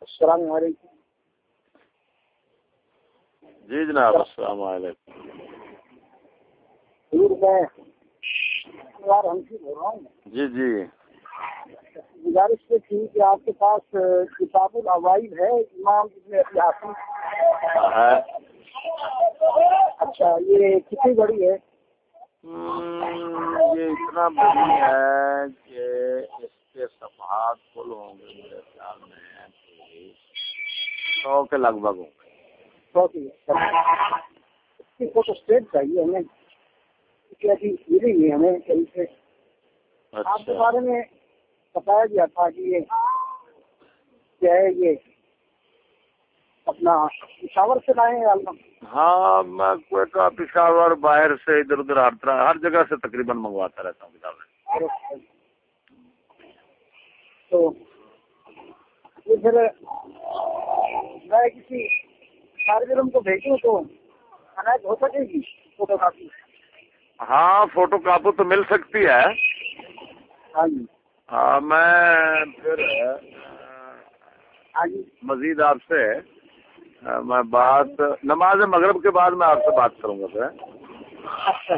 السلام علیکم۔ جی جناب السلام علیکم۔ جی جی۔ گزارش یہ تھی کہ آپ کے پاس کتاب الوائد ہے امام ابن حاصل اچھا یہ کتنی بڑی ہے؟ یہ اتنا بڑی ہے کہ اس کے صفحات کل ہوں گے میرے خیال میں سو کے لگ بھگ ہوں گے۔ سو کی فوٹو اسٹیٹ چاہیے ہمیں کیسی ملی ہے ہمیں کہیں سے۔ آپ کے اچھا۔ بارے میں بتایا گیا تھا کہ یہ کیا ہے یہ؟ اپنا پشاور سے لائے ہیں ہاں میں کوئٹہ پشاور باہر سے ادھر ادھر ہر طرح ہر جگہ سے تقریباً منگواتا رہتا ہوں کتابیں۔ تو پھر میں کسی کارگرم کو بھیجوں تو عنایت ہو سکے گی فوٹو کاپی؟ ہاں فوٹو کاپی تو مل سکتی ہے۔ ہاں جی۔ ہاں میں پھر ہاں جی۔ مزید آپ سے میں بات نماز مغرب کے بعد میں آپ سے بات کروں گا پھر اچھا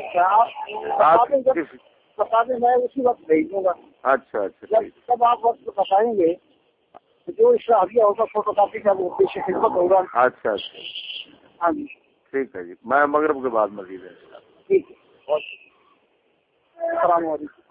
اچھا میں اسی وقت بھیج دوں گا۔ اچھا اچھا جب آپ وقت بتائیں گے جو اشراحیہ ہوگا فوٹو کاپی کا وہ پیش خدمت ہوگا۔ اچھا اچھا۔ ہاں جی۔ ٹھیک ہے جی میں مغرب کے بعد مزید ہے۔ ٹھیک ہے۔ السلام علیکم۔